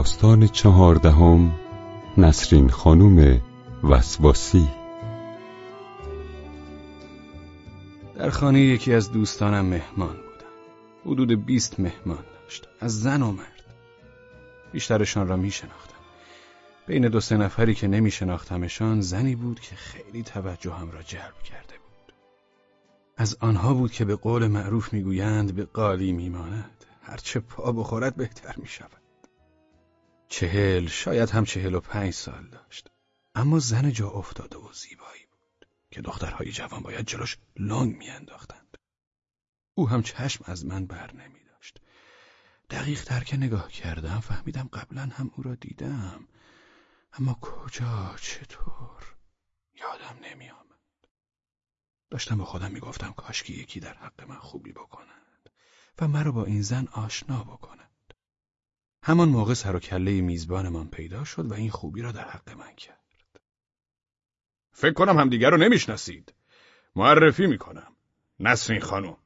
داستان چهاردهم نسرین خانوم وسواسی. در خانه یکی از دوستانم مهمان بودم. حدود بیست مهمان داشت. از زن و مرد. بیشترشان را می شناختم بین دو سه نفری که نمی شناختمشان زنی بود که خیلی توجهم را جلب کرده بود. از آنها بود که به قول معروف می‌گویند به قالی میماند. هرچه پا بخورد بهتر می شود چهل شاید هم چهل و پنج سال داشت. اما زن جا افتاده و زیبایی بود که دخترهای جوان باید جلوش لنگ میانداختند. او هم چشم از من بر نمی داشت. دقیق تر که نگاه کردم فهمیدم قبلا هم او را دیدم. اما کجا؟ چطور؟ یادم نمی آمد. داشتم با خودم می‌گفتم کاش که یکی در حق من خوبی بکند و مرا با این زن آشنا بکند. همان موقع سر و کله میزبانمان پیدا شد و این خوبی را در حق من کرد. فکر کنم همدیگر رو نمی‌شناسید. معرفی می‌کنم. نسرین خانم.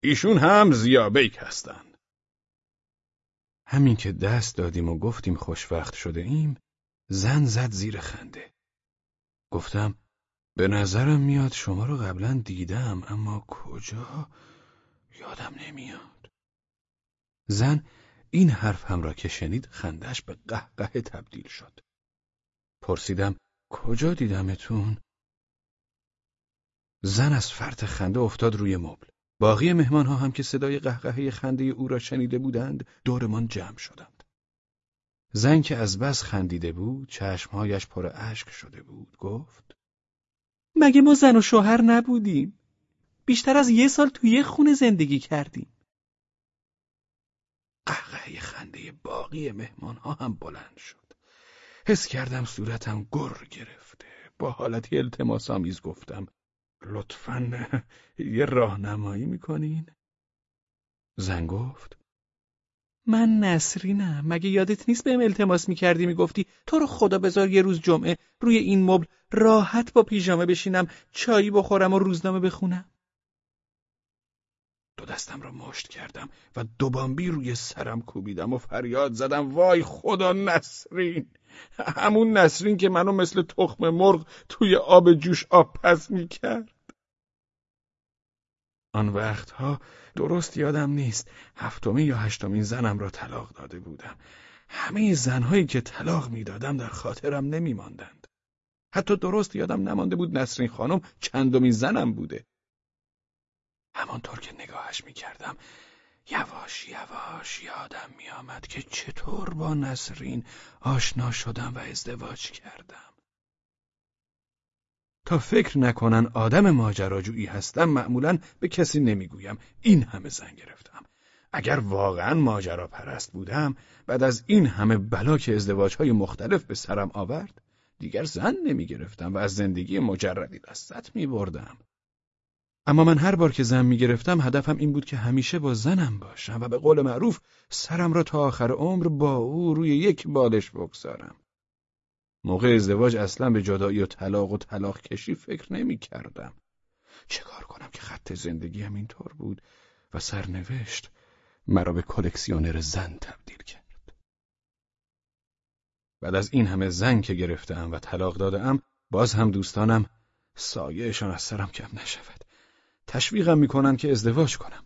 ایشون هم زیابیک هستند. همین که دست دادیم و گفتیم خوشوقت شده ایم، زن زد زیر خنده. گفتم به نظرم میاد شما رو قبلا دیدم اما کجا یادم نمیاد. زن این حرف هم را که شنید خندش به قهقه تبدیل شد. پرسیدم کجا دیدمتون؟ زن از فرط خنده افتاد روی مبل. باقی مهمان ها هم که صدای قهقهه خنده او را شنیده بودند دورمان جمع شدند. زن که از بس خندیده بود چشمهایش پر اشک شده بود گفت مگه ما زن و شوهر نبودیم؟ بیشتر از یه سال توی یه خونه زندگی کردیم. خنده باقی مهمان ها هم بلند شد. حس کردم صورتم گر گرفته. با حالتی التماس آمیز گفتم لطفا یه راهنمایی می‌کنین؟ زن گفت من نسرینم مگه یادت نیست بهم التماس می‌کردی می‌گفتی تو رو خدا بذار یه روز جمعه روی این مبل راحت با پیژامه بشینم چایی بخورم و روزنامه بخونم دو دستم را مشت کردم و دوبامبی روی سرم کوبیدم و فریاد زدم وای خدا نسرین! همون نسرین که منو مثل تخم مرغ توی آب جوش آب پس می‌کرد. آن وقتها درست یادم نیست هفتمین یا هشتمین زنم را طلاق داده بودم. همه زنهایی که طلاق می‌دادم در خاطرم نمیماندند. حتی درست یادم نمانده بود نسرین خانم چندمین زنم بوده. همانطور که نگاهش می‌کردم یواش یواش یادم میآمد که چطور با نسرین آشنا شدم و ازدواج کردم. تا فکر نکنن آدم ماجراجویی هستم معمولا به کسی نمی‌گویم این همه زن گرفتم. اگر واقعا ماجرا پرست بودم بعد از این همه بلا که ازدواجهای مختلف به سرم آورد دیگر زن نمی گرفتم و از زندگی مجردی لذت می بردم. اما من هر بار که زن می گرفتم هدفم این بود که همیشه با زنم باشم و به قول معروف سرم را تا آخر عمر با او روی یک بالش بگذارم. موقع ازدواج اصلا به جدایی و طلاق و طلاق کشی فکر نمی کردم. چه کار کنم که خط زندگیم اینطور بود و سرنوشت مرا به کلکسیونر زن تبدیل کرد. بعد از این همه زن که گرفتم و طلاق دادم باز هم دوستانم سایهشان از سرم کم نشود. تشویقم می‌کنن که ازدواج کنم.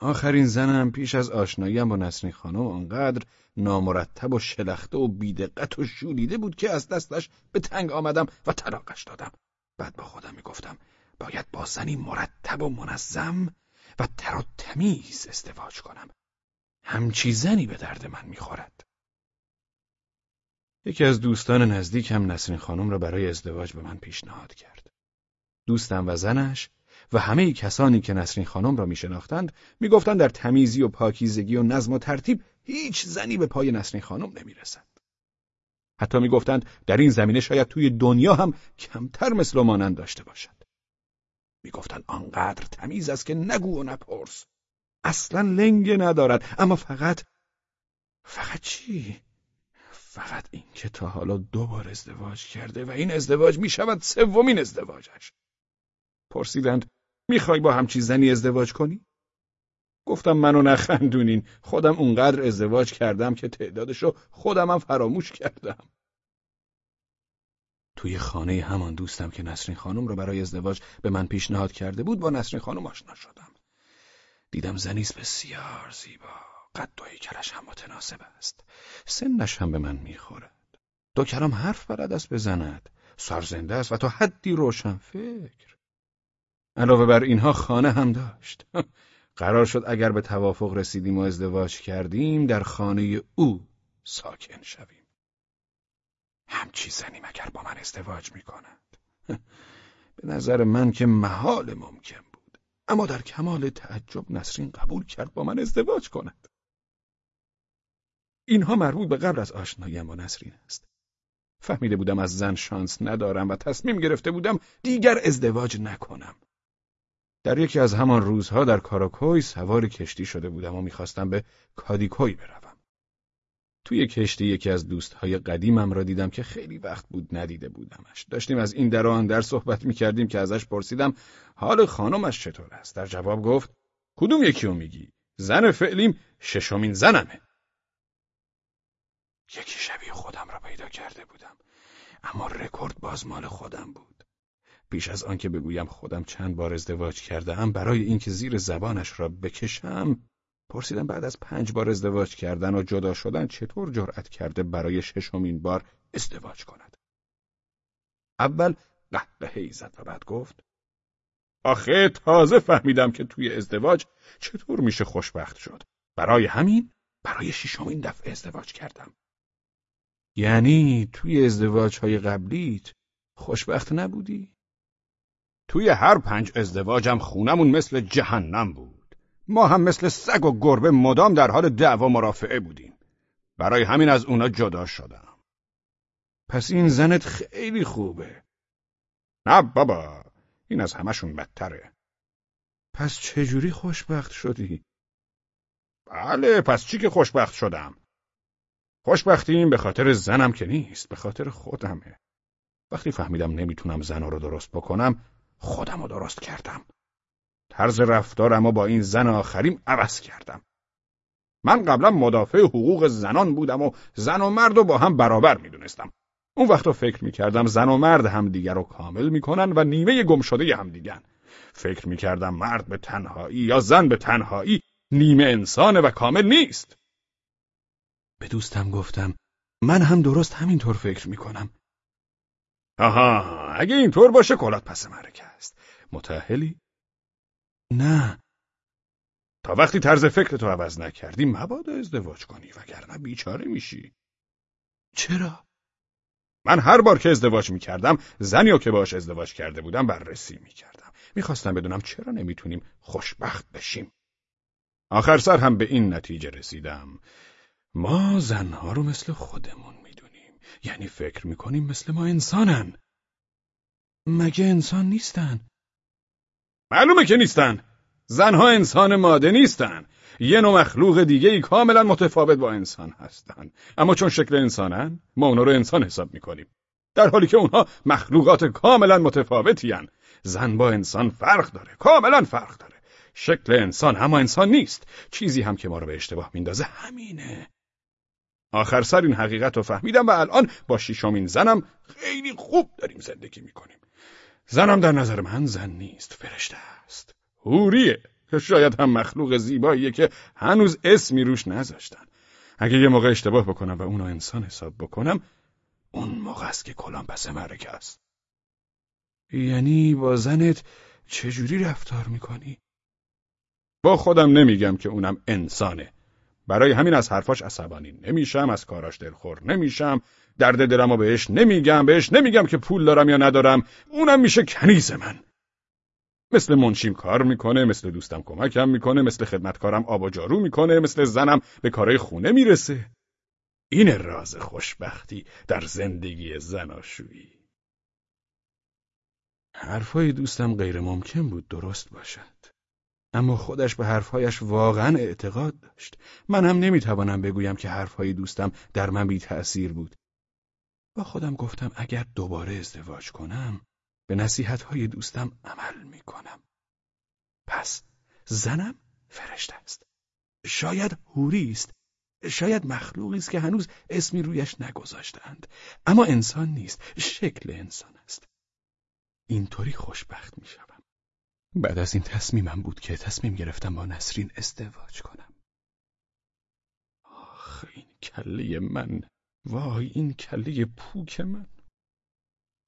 آخرین زنم پیش از آشناییم با نسرین خانم آنقدر نامرتب و شلخته و بیدقت و شولیده بود که از دستش به تنگ آمدم و طلاقش دادم. بعد با خودم می‌گفتم باید با زنی مرتب و منظم و تر و تمیز ازدواج کنم. همچی زنی به درد من می‌خورد. یکی از دوستان نزدیکم نسرین خانم را برای ازدواج به من پیشنهاد کرد. دوستم و زنش و همه کسانی که نسرین خانم را می شناختند می گفتند در تمیزی و پاکیزگی و نظم و ترتیب هیچ زنی به پای نسرین خانم نمی رسد. حتی می گفتند در این زمینه شاید توی دنیا هم کمتر مثل مانند داشته باشد. می گفتند آنقدر تمیز است که نگو و نپرس. اصلا لنگه ندارد اما فقط فقط چی؟ فقط این که تا حالا دو بار ازدواج کرده و این ازدواج می شود سومین ازدواجش. پرسیدند می‌خوای با همچی زنی ازدواج کنی؟ گفتم منو نخندونین. خودم اونقدر ازدواج کردم که تعدادشو خودمم فراموش کردم. توی خانه همان دوستم که نسرین خانم رو برای ازدواج به من پیشنهاد کرده بود با نسرین خانم آشنا شدم. دیدم زنیست بسیار زیبا. قد و کلش هم متناسب است. سنش هم به من می‌خورد. دو کلام حرف بلد است بزند. سرزنده است و تا حدی روشن فکر. علاوه بر اینها خانه هم داشت. قرار شد اگر به توافق رسیدیم و ازدواج کردیم در خانه او ساکن شویم. همچی زنی مگر با من ازدواج می کند به نظر من که محال ممکن بود. اما در کمال تعجب نسرین قبول کرد با من ازدواج کند. اینها مربوط به قبل از آشناییم با نسرین است. فهمیده بودم از زن شانس ندارم و تصمیم گرفته بودم دیگر ازدواج نکنم. در یکی از همان روزها در کاراکوی سوار کشتی شده بودم و می‌خواستم به کادیکوی بروم. توی کشتی یکی از دوستهای قدیمم را دیدم که خیلی وقت بود ندیده بودمش. داشتیم از این در آن در صحبت می‌کردیم که ازش پرسیدم حال خانمش چطور است؟ در جواب گفت کدوم یکی رو میگی؟ زن فعلیم ششمین زنمه. یکی شبیه خودم را پیدا کرده بودم. اما رکورد باز مال خودم بود. پیش از آنکه بگویم خودم چند بار ازدواج کرده ام برای اینکه زیر زبانش را بکشم پرسیدم بعد از پنج بار ازدواج کردن و جدا شدن چطور جرأت کرده برای ششمین بار ازدواج کند؟ اول قهقهی زد و بعد گفت آخه تازه فهمیدم که توی ازدواج چطور میشه خوشبخت شد. برای همین برای ششمین دفعه ازدواج کردم. یعنی توی ازدواج های قبلیت خوشبخت نبودی؟ توی هر پنج ازدواجم خونمون مثل جهنم بود. ما هم مثل سگ و گربه مدام در حال دعوا مرافعه بودیم. برای همین از اونا جدا شدم. پس این زنت خیلی خوبه. نه بابا، این از همشون بدتره. پس چجوری خوشبخت شدی؟ بله، پس چی که خوشبخت شدم؟ خوشبختیم به خاطر زنم که نیست، به خاطر خودمه. وقتی فهمیدم نمی‌تونم زنا رو درست بکنم، خودم رو درست کردم. طرز رفتارم و با این زن آخریم عوض کردم. من قبلا مدافع حقوق زنان بودم و زن و مرد رو با هم برابر می‌دونستم. اون وقتا فکر می‌کردم زن و مرد هم دیگر رو کامل می‌کنن و نیمه گم شده هم دیگر. فکر می‌کردم مرد به تنهایی یا زن به تنهایی نیمه انسانه و کامل نیست. به دوستم گفتم من هم درست همینطور فکر می‌کنم. آها اگه اینطور باشه کلات پس مرکه است. متأهلی؟ نه. تا وقتی طرز فکر تو عوض نکردی مبادا ازدواج کنی وگرنه بیچاره میشی. چرا؟ من هر بار که ازدواج می‌کردم زنی که باش ازدواج کرده بودم بررسی می‌کردم. می‌خواستم بدونم چرا نمی‌تونیم خوشبخت بشیم. آخر سر هم به این نتیجه رسیدم. ما زنها رو مثل خودمون یعنی فکر می‌کنیم مثل ما انسانن. مگه انسان نیستن؟ معلومه که نیستن. زنها انسان ماده نیستن. یه نوع مخلوق دیگه ای کاملا متفاوت با انسان هستن. اما چون شکل انسانن ما اونا رو انسان حساب می‌کنیم. در حالی که اونها مخلوقات کاملا متفاوتی هن. زن با انسان فرق داره. کاملا فرق داره. شکل انسان اما انسان نیست. چیزی هم که ما رو به اشتباه میندازه همینه. آخر سر این حقیقت رو فهمیدم و الان با شیشمین زنم خیلی خوب داریم زندگی می‌کنیم. زنم در نظر من زن نیست، فرشته است. هوریه. شاید هم مخلوق زیباییه که هنوز اسمی روش نذاشتن. اگه یه موقع اشتباه بکنم و اونو انسان حساب بکنم، اون موقع است که کلام پس مرکه است. یعنی با زنت چجوری رفتار می‌کنی؟ با خودم نمیگم که اونم انسانه. برای همین از حرفاش عصبانی. نمیشم از کاراش دلخور. نمیشم. درد دلمو بهش نمیگم. بهش نمیگم که پول دارم یا ندارم. اونم میشه کنیز من. مثل منشیم کار می‌کنه مثل دوستم کمکم می‌کنه مثل خدمتکارم آب و جارو می‌کنه مثل زنم به کارهای خونه می‌رسه. این راز خوشبختی در زندگی زناشویی. حرفای دوستم غیر ممکن بود درست باشد. اما خودش به حرفهایش واقعا اعتقاد داشت. من هم نمی‌توانم بگویم که حرفهای دوستم در من بی تأثیر بود. با خودم گفتم اگر دوباره ازدواج کنم به نصیحتهای دوستم عمل می‌کنم. پس زنم فرشته است شاید هوری است شاید مخلوقی است که هنوز اسمی رویش نگذاشتند اما انسان نیست شکل انسان است اینطوری خوشبخت می‌شوم بعد از این تصمیمم بود که تصمیم گرفتم با نسرین ازدواج کنم. آخ این کله من. وای این کله پوک من.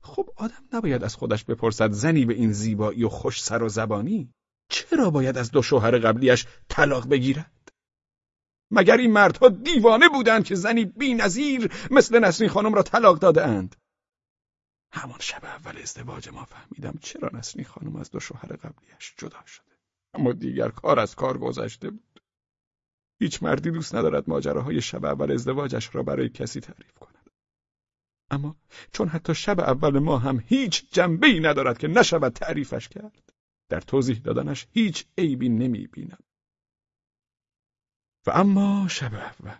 خب آدم نباید از خودش بپرسد زنی به این زیبایی و خوش سر و زبانی؟ چرا باید از دو شوهر قبلیش طلاق بگیرد؟ مگر این مردها دیوانه بودند که زنی بی نظیر مثل نسرین خانم را طلاق داده اند همان شب اول ازدواج ما فهمیدم چرا نسرین خانم از دو شوهر قبلیش جدا شده. اما دیگر کار از کار گذشته بود. هیچ مردی دوست ندارد ماجراهای شب اول ازدواجش را برای کسی تعریف کند. اما چون حتی شب اول ما هم هیچ جنبه ای ندارد که نشود تعریفش کرد در توضیح دادنش هیچ عیبی نمی بینم و اما شب اول.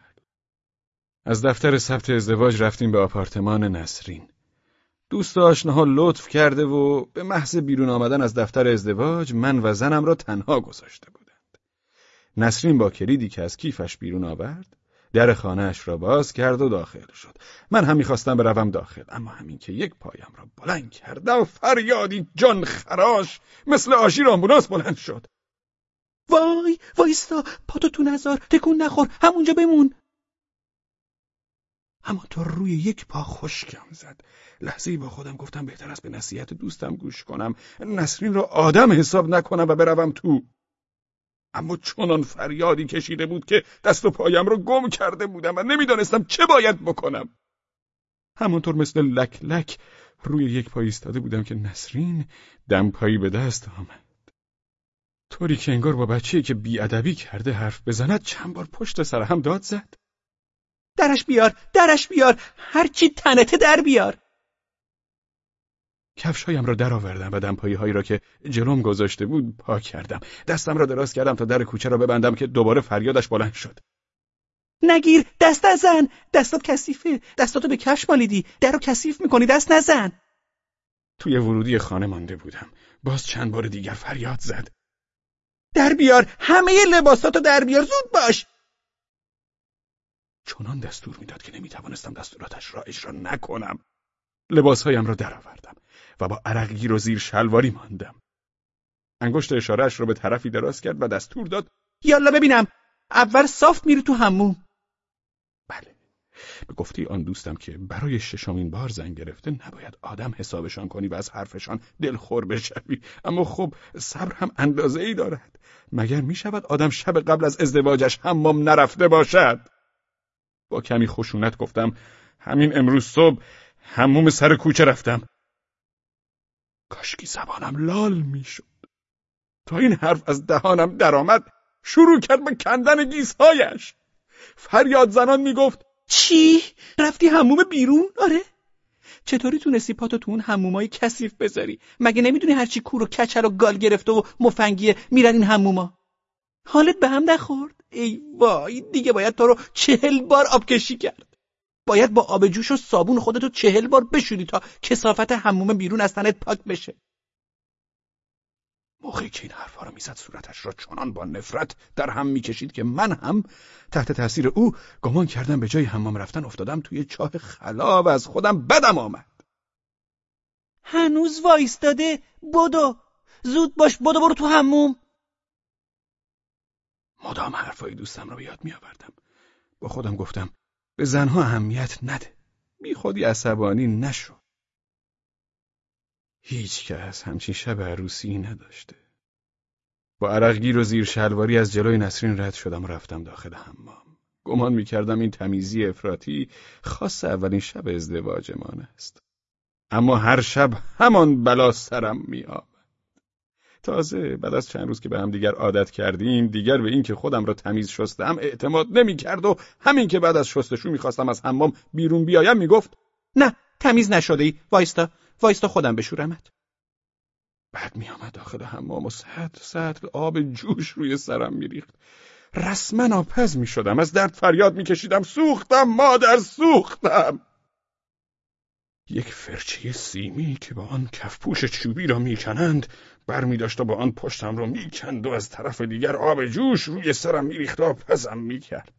از دفتر ثبت ازدواج رفتیم به آپارتمان نسرین. دوست آشناها لطف کرده و به محض بیرون آمدن از دفتر ازدواج من و زنم را تنها گذاشته بودند. نسرین با کلیدی که از کیفش بیرون آورد در خانهاش را باز کرد و داخل شد. من هم می‌خواستم بروم داخل اما همین که یک پایم را بلند کردم فریادی جان خراش مثل آشیر آمبولانس بلند شد. وای وایستا پاتو تو نزار تکون نخور همونجا بمون همانطور روی یک پا خشکم زد. لحظه ای با خودم گفتم بهتر است به نصیحت دوستم گوش کنم. نسرین را آدم حساب نکنم و بروم تو. اما چنان فریادی کشیده بود که دست و پایم را گم کرده بودم و نمی‌دانستم چه باید بکنم. همانطور مثل لک لک روی یک پای ایستاده بودم که نسرین دمپایی به دست آمد. طوری که انگار با بچه‌ای که بیادبی کرده حرف بزند چند بار پشت سر هم داد زد. درش بیار درش بیار هرچی تنته در بیار. کفشهایم را درآوردم و دمپایی هایی را که جلوم گذاشته بود پاک کردم. دستم را دراز کردم تا در کوچه را ببندم که دوباره فریادش بلند شد. نگیر دست نزن! دستات کثیفه. دستاتو به کفش مالیدی. در رو کثیف می‌کنی دست نزن! توی ورودی خانه مانده بودم. باز چند بار دیگر فریاد زد. در بیار همه لباساتو در بیار. زود باش! چنان دستور می‌داد که نمی‌توانستم دستوراتش را اجرا نکنم. لباسهایم را درآوردم و با عرقگیر و زیر شلواری ماندم. انگشت اشارهش را به طرفی دراز کرد و دستور داد یالا ببینم اول صاف میری تو هموم بله. به گفته آن دوستم که برای ششمین بار زنگ گرفته نباید آدم حسابشان کنی و از حرفشان دلخور بشوی. اما خب صبر هم اندازه ای دارد. مگر می شود آدم شب قبل از ازدواجش حمام نرفته باشد؟ با کمی خشونت گفتم همین امروز صبح هموم سر کوچه رفتم کاشکی زبانم لال می‌شد تا این حرف از دهانم درآمد شروع کرد به کندن گیسهایش فریاد زنان می‌گفت چی؟ رفتی هموم بیرون؟ آره؟ چطوری تونستی پاتو تو اون همومای کثیف بذاری؟ مگه نمی‌دونی هرچی کور و کچل و گال گرفته و مفنگیه میرن این هموما؟ حالت به هم نخورد؟ ای وای دیگه باید تو رو چهل بار آب کشی کرد. باید با آب جوش و صابون خودتو چهل بار بشوری تا کسافت هموم بیرون از تنت پاک بشه. موقعی که این حرفا رو می‌زد صورتش را چنان با نفرت در هم می‌کشید که من هم تحت تاثیر او گمان کردم به جای حمام رفتن افتادم توی چاه خلا و از خودم بدم آمد. هنوز وایستاده بدو. زود باش بدو برو تو هموم مدام حرفای دوستم رو به یاد میآوردم. با خودم گفتم به زنها اهمیت نده. بی خودی عصبانی نشو. هیچ کس همچین شب عروسی نداشته. با عرقگیر و زیر شلواری از جلوی نسرین رد شدم و رفتم داخل حمام. گمان می‌کردم این تمیزی افراطی خاص اولین شب ازدواجمان است. اما هر شب همان بلا سرم میآمد تازه بعد از چند روز که به هم دیگر عادت کردیم دیگر به این که خودم را تمیز شستم اعتماد نمی‌کرد و همین که بعد از شستشو می‌خواستم از حمام بیرون بیایم می‌گفت نه تمیز نشده ای وایستا وایستا خودم بشورمت بعد میآمد داخل حمام و سطل سطل آب جوش روی سرم میریخت. رسما آپز می‌شدم از درد فریاد میکشیدم سوختم مادر سوختم! یک فرچه سیمی که با آن کفپوش چوبی را می‌کنند بر داشت و با آن پشتم را می‌کند و از طرف دیگر آب جوش روی سرم میریخت و پزم می‌کرد.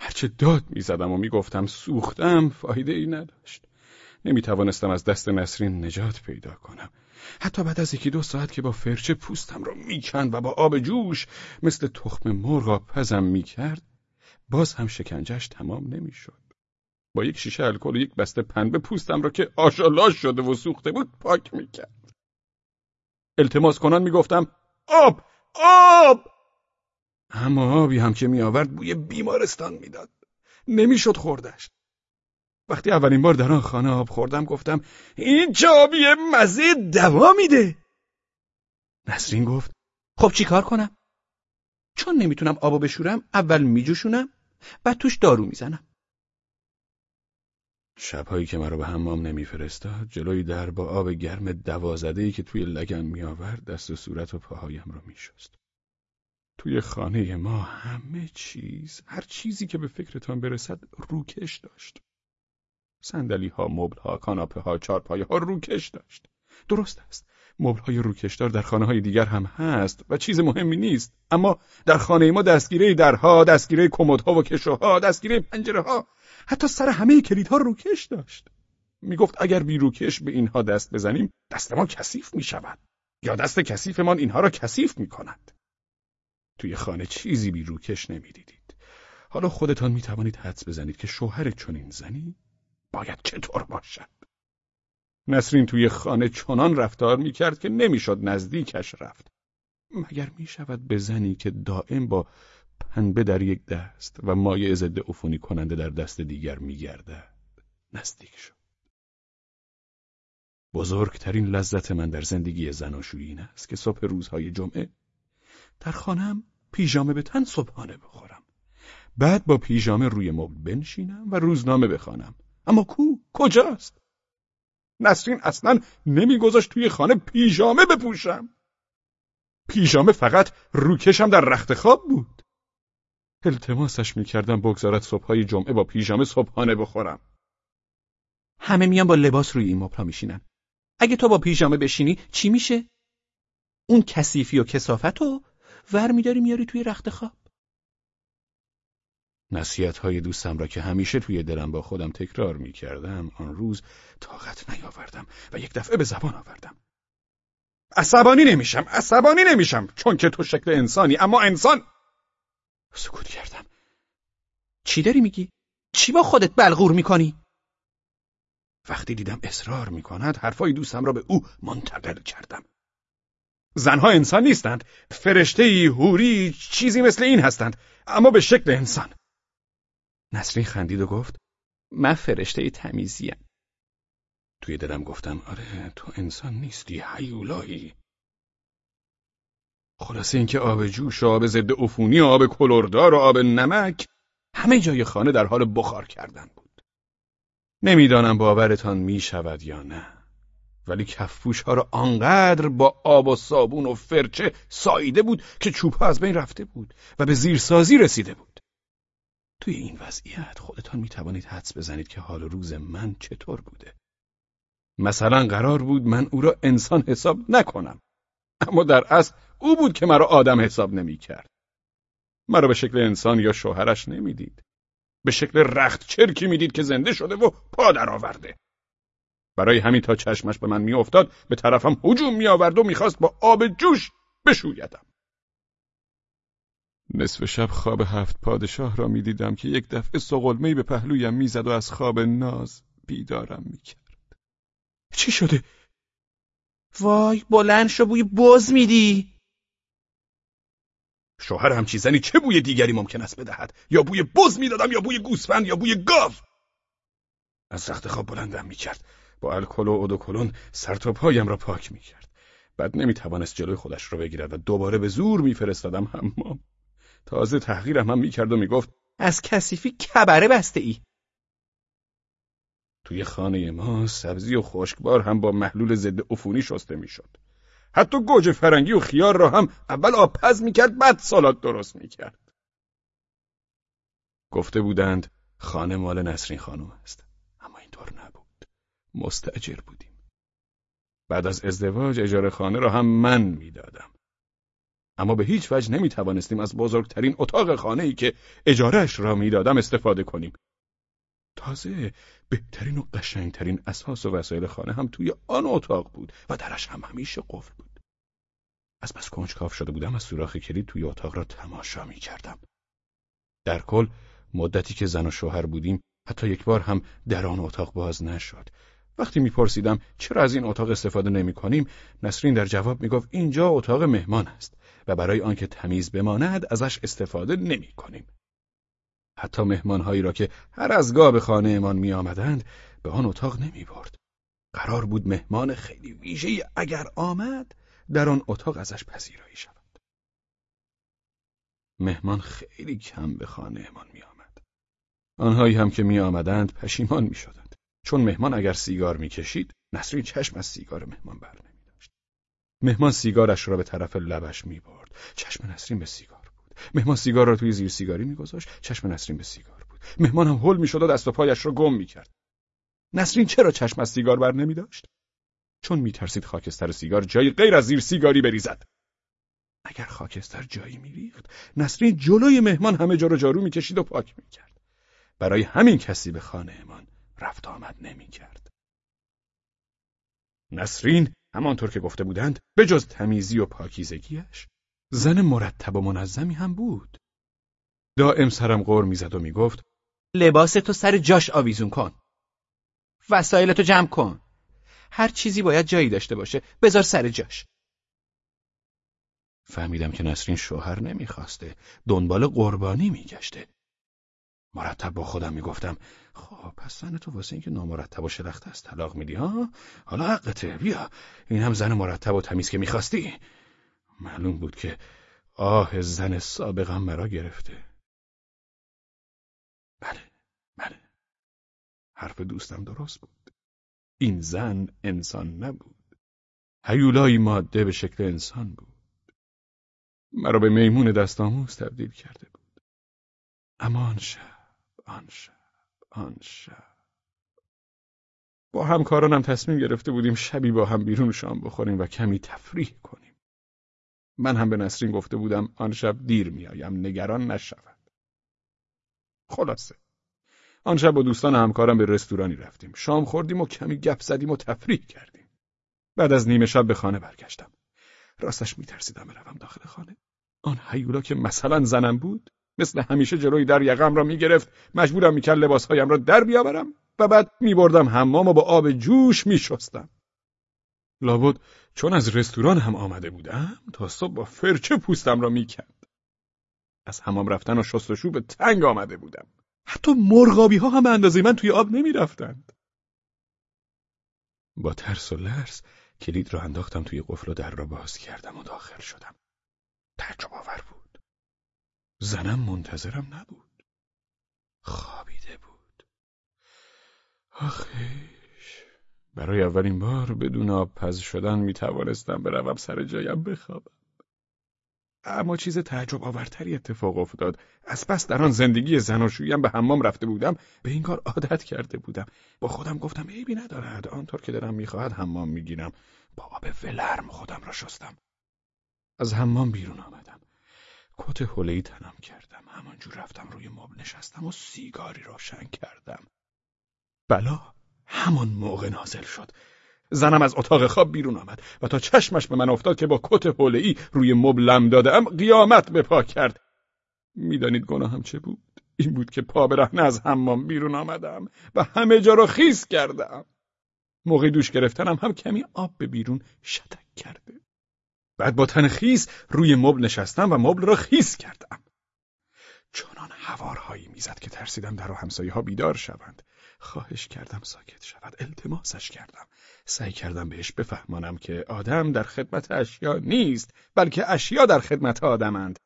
هرچه داد می‌زدم و می‌گفتم سوختم فایده ای نداشت. نمی‌توانستم از دست نسرین نجات پیدا کنم. حتی بعد از یکی دو ساعت که با فرچه پوستم را می‌کند و با آب جوش مثل تخم مرغ پزم می‌کرد باز هم شکنجهش تمام نمی‌شد. با یک شیشه الکل و یک بسته پنبه پوستم را که آشالاش شده و سوخته بود پاک می‌کرد. التماس کنان می‌گفتم آب آب! اما آبی هم که میآورد بوی بیمارستان می‌داد. نمی‌شد خوردش. وقتی اولین بار در آن خانه آب خوردم گفتم این چابی مزه دوا میده! نسرین گفت خب چی کار کنم؟ چون نمی‌تونم آبو بشورم اول میجوشونم بعد توش دارو می‌زنم. شبهایی که مرا به حمام نمیفرستاد جلوی در با آب گرم دوازدهی که توی لگن میآورد دست و صورت و پاهایم را میشست توی خانه ما همه چیز هر چیزی که به فکرتان برسد روکش داشت سندلی ها، مبل ها، کاناپه ها، چارپایه ها روکش داشت. درست است. مبل های روکشدار در خانه های دیگر هم هست و چیز مهمی نیست. اما در خانه ما دستگیره درها، دستگیره کمدها و کشوها، دستگیره پنجره ها، حتی سر همه کلیدها روکش داشت. می گفت اگر بی روکش به اینها دست بزنیم دست ما کثیف می شود. یا دست کثیفمان اینها را کثیف می کند. توی خانه چیزی بی روکش نمی دیدید. حالا خودتان می توانید حدس بزنید که شوهر چنین زنی باید چطور باشد نسرین توی خانه چنان رفتار می‌کرد که نمی‌شد نزدیکش رفت مگر می‌شود به زنی که دائم با پنبه در یک دست و مایع ضد عفونی کننده در دست دیگر میگردد. نزدیک شد. بزرگترین لذت من در زندگی زناشویی این است که صبح روزهای جمعه در خانم پیژامه به تن صبحانه بخورم. بعد با پیژامه روی مبل بنشینم و روزنامه بخوانم. اما کو؟ کجاست؟ نسرین اصلا نمیگذاشت توی خانه پیژامه بپوشم. پیژامه فقط روکشم در رخت خواب بود. التماسش می‌کردم بگذارد صبحهای جمعه با پیژامه صبحانه بخورم. همه میان با لباس روی این مبلا میشینن. اگه تو با پیژامه بشینی چی میشه؟ اون کثیفی و کسافت رو ور میداری میاری توی رخت خواب. نصیحت های دوستم را که همیشه توی دلم با خودم تکرار می کردم آن روز طاقت نیاوردم و یک دفعه به زبان آوردم. عصبانی نمیشم عصبانی نمیشم چون که تو شکل انسانی اما انسان سکوت کردم. چی داری میگی؟ چی با خودت بلغور می‌کنی؟ وقتی دیدم اصرار می‌کند حرفای دوستم را به او منتقل کردم. زنها انسان نیستند. فرشته هوری چیزی مثل این هستند اما به شکل انسان. نسرین خندید و گفت من فرشته تمیزیم توی دلم گفتم آره تو انسان نیستی حیولایی خلاصه اینکه آب جوش آب ضد عفونی آب کلوردار و آب نمک همه جای خانه در حال بخار کردن بود نمی‌دانم باورتان می شود یا نه ولی کفپوش ها را آنقدر با آب و صابون و فرچه ساییده بود که چوب از بین رفته بود و به زیرسازی رسیده بود توی این وضعیت خودتان می توانید حدس بزنید که حال روز من چطور بوده. مثلا قرار بود من او را انسان حساب نکنم. اما در اصل او بود که مرا آدم حساب نمی کرد. مرا به شکل انسان یا شوهرش نمی‌دید. به شکل رخت چرکی می‌دید که زنده شده و پا درآورده. برای همین تا چشمش به من میافتاد به طرفم هجوم میآورد و می‌خواست با آب جوش بشویدم. نصف شب خواب هفت پادشاه را می دیدم که یک دفعه سقلمهی به پهلویم می‌زد و از خواب ناز بیدارم می‌کرد. چی شده؟ وای بلند شو بوی بز میدی شوهر همچیزنی چه بوی دیگری ممکن است بدهد؟ یا بوی بز می‌دادم یا بوی گوسفند یا بوی گاو؟ از رخت خواب بلندم می‌کرد. با الکل و اودوکلون سر و پایم را پاک می‌کرد. بعد نمی‌توانست جلوی خودش را بگیرد و دوباره به زور میفرستادم حمام. تازه تحقیرم هم می‌کرد و می‌گفت از کثیفی کبره بسته ای توی خانه ما سبزی و خشکبار هم با محلول ضد عفونی شسته می‌شد. حتی گوجه فرنگی و خیار را هم اول آبپز می‌کرد بعد سالاد درست می‌کرد گفته بودند خانه مال نسرین خانم است اما اینطور نبود مستجر بودیم. بعد از ازدواج اجاره خانه را هم من می‌دادم. اما به هیچ وجه نمی توانستیم از بزرگترین اتاق خانه ای که اجارهش را می‌دادم استفاده کنیم. تازه بهترین و قشنگترین اساس و وسایل خانه هم توی آن اتاق بود و درش هم همیشه قفل بود. از بس کنجکاو شده بودم از سوراخ کلید توی اتاق را تماشا می کردم. در کل مدتی که زن و شوهر بودیم حتی یک بار هم در آن اتاق باز نشد. وقتی میپرسیدم چرا از این اتاق استفاده نمی کنیم، نسرین در جواب می‌گفت اینجا اتاق مهمان است و برای آنکه تمیز بماند ازش استفاده نمی کنیم. حتی مهمانهایی را که هر از گاه به خانهمان می آمدند به آن اتاق نمی برد. قرار بود مهمان خیلی ویژه اگر آمد در آن اتاق ازش پذیرایی شود. مهمان خیلی کم به خانهمان می آمد. آنهایی هم که می آمدند پشیمان می شدند. چون مهمان اگر سیگار می کشید نسرین چشم از سیگار مهمان بر نمی داشت. مهمان سیگارش را به طرف لبش می برد. چشم نسرین به سیگار. مهمان سیگار را توی زیر سیگاری می گذاشت. چشم نسرین به سیگار بود. مهمان هم هل می شد و دست و پایش را گم می کرد. نسرین چرا چشم از سیگار بر نمی داشت؟ چون میترسید خاکستر سیگار جایی غیر از زیر سیگاری بریزد. اگر خاکستر جایی میریخت، نسرین جلوی مهمان همه جا رو جارو می‌کشید و پاک می‌کرد. برای همین کسی به خانهمان رفت آمد نمی‌کرد. نسرین همانطور که گفته بودند به جز تمیزی و پاکیزگیش زن مرتب و منظمی هم بود. دائم سرم غور می‌زد و می‌گفت لباس تو سر جاش آویزون کن. وسایلتو جمع کن. هر چیزی باید جایی داشته باشه. بذار سر جاش. فهمیدم که نسرین شوهر نمی‌خواسته. دنبال قربانی میگشته. مرتب با خودم می‌گفتم خب پس زن تو واسه اینکه نامرتب و شلخته است طلاق میدی ها؟ حالا حقته. بیا. این هم زن مرتب و تمیز که می‌خواستی. معلوم بود که آه زن سابقم مرا گرفته بله بله حرف دوستم درست بود این زن انسان نبود. هیولایی ماده به شکل انسان بود. مرا به میمون دستاموز تبدیل کرده بود. اما آن شب، آن شب، آن شب. با همکارانم تصمیم گرفته بودیم شبی با هم بیرون شام بخوریم و کمی تفریح کنیم. من هم به نسرین گفته بودم آن شب دیر میآیم نگران نشود. خلاصه آن شب با دوستان همکارم به رستورانی رفتیم. شام خوردیم و کمی گپ زدیم و تفریح کردیم. بعد از نیمه شب به خانه برگشتم. راستش میترسیدم بروم داخل خانه. آن حیولا که مثلا زنم بود مثل همیشه جلوی در یقم را می‌گرفت مجبورم می‌کرد لباسهایم را در بیاورم و بعد میبردم حمام و با آب جوش میشستم. لابد چون از رستوران هم آمده بودم تا صبح با فرچه پوستم را می‌کند. از حمام رفتن و شستشو به تنگ آمده بودم. حتی مرغابی ها هم اندازه من توی آب نمی رفتند. با ترس و لرز کلید را انداختم توی قفل و در را باز کردم و داخل شدم. تعجب آور بود. زنم منتظرم نبود. خوابیده بود. آخیش برای اولین بار بدون آب پز شدن می توانستم بروم سر جایم بخوابم. اما چیز تعجب آورتری اتفاق افتاد. از پس در آن زندگی زناشوییم به حمام رفته بودم به این کار عادت کرده بودم. با خودم گفتم عیبی ندارد. آنطور که دلم می‌خواهد حمام می‌گیرم. با آب ولرم خودم را شستم. از حمام بیرون آمدم. کت حلهای تنم کردم. همانجور رفتم روی مبل نشستم و سیگاری روشن کردم. بلا همان موقع نازل شد. زنم از اتاق خواب بیرون آمد و تا چشمش به من افتاد که با کت ای روی مبلم دادم قیامت به پا کرد. می‌دانید گناهم چه بود؟ این بود که پا برهنه از حمام بیرون آمدم و همه جا را خیس کردم. موقع دوش گرفتنم هم کمی آب به بیرون شتک کرده. بعد با تن خیس روی مبل نشستم و مبل را خیس کردم. چنان هوارهایی می‌زد که ترسیدم در و همسایه ها بیدار شوند. خواهش کردم ساکت شود. التماسش کردم. سعی کردم بهش بفهمانم که آدم در خدمت اشیا نیست بلکه اشیا در خدمت آدمند.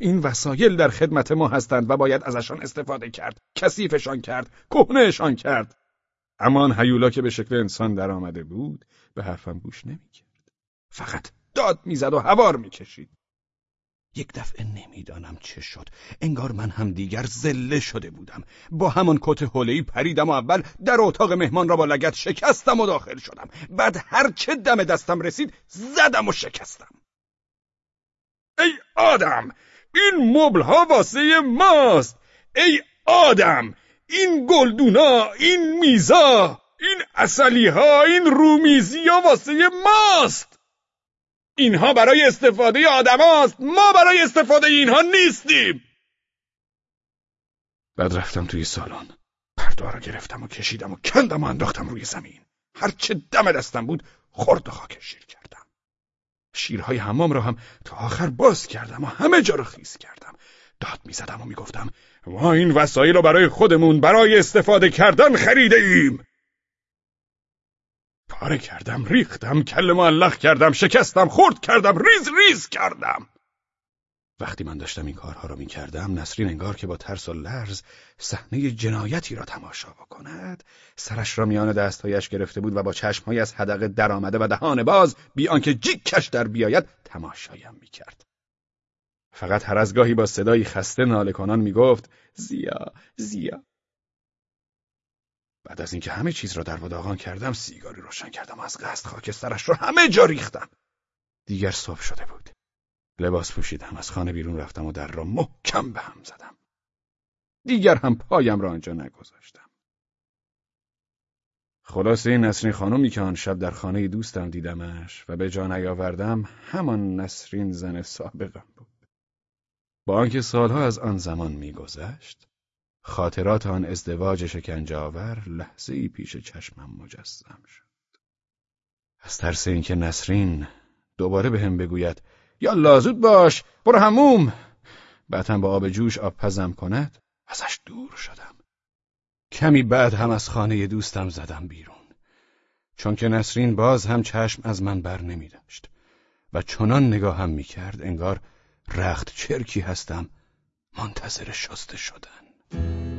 این وسایل در خدمت ما هستند و باید ازشان استفاده کرد. کثیفشان کرد کهنهشان کرد. اما آن هیولا که به شکل انسان در آمده بود به حرفم گوش نمی‌کرد. فقط داد می‌زد و هوار می‌کشید. یک دفعه نمی‌دانم چه شد. انگار من هم دیگر زله شده بودم. با همان کت حوله‌ای پریدم و اول در اتاق مهمان را با لگت شکستم و داخل شدم. بعد هر چه دم دستم رسید زدم و شکستم. ای آدم این مبل ها واسه ماست. ای آدم این گلدونا این میزا این اصلی ها این رومیزی ها واسه ماست. اینها برای استفاده آدم هاست. ما برای استفاده اینها نیستیم. بعد رفتم توی سالن. پرده را گرفتم و کشیدم و کندم و انداختم روی زمین. هرچه دم دستم بود خورد و خاک شیر کردم. شیرهای حمام را هم تا آخر باز کردم و همه جا را خیز کردم. داد می‌زدم و می‌گفتم ما این وسایل رو برای خودمون برای استفاده کردن خریده ایم پاره کردم ریختم کل معلق کردم شکستم خورد کردم ریز ریز کردم. وقتی من داشتم این کارها را می کردم نسرین انگار که با ترس و لرز صحنه جنایتی را تماشا بکند سرش را میان دستهایش گرفته بود و با چشمهای از حدقه درآمده و دهان باز بی آنکه جیکش در بیاید تماشایم می‌کرد. فقط هر از گاهی با صدایی خسته ناله کنان می‌گفت زیا زیا. بعد از اینکه همه چیز را در وداغان کردم سیگاری روشن کردم و از قصد خاکسترش را همه جا ریختم. دیگر صبح شده بود. لباس پوشیدم از خانه بیرون رفتم و در را محکم به هم زدم. دیگر هم پایم را آنجا نگذاشتم. خلاصه نسرین خانمی که آن شب در خانه دوستم دیدمش و به جا نیاوردم همان نسرین زن سابقم بود. با آنکه سالها از آن زمان میگذشت خاطرات آن ازدواج شکنجاور لحظه ای پیش چشمم مجسم شد. از ترس اینکه نسرین دوباره به هم بگوید یا لازود باش برو هموم بعد هم با آب جوش آب پزم کند ازش دور شدم. کمی بعد هم از خانه دوستم زدم بیرون. چون که نسرین باز هم چشم از من بر نمی داشت و چنان نگاهم می کرد انگار رخت چرکی هستم منتظر شسته thank you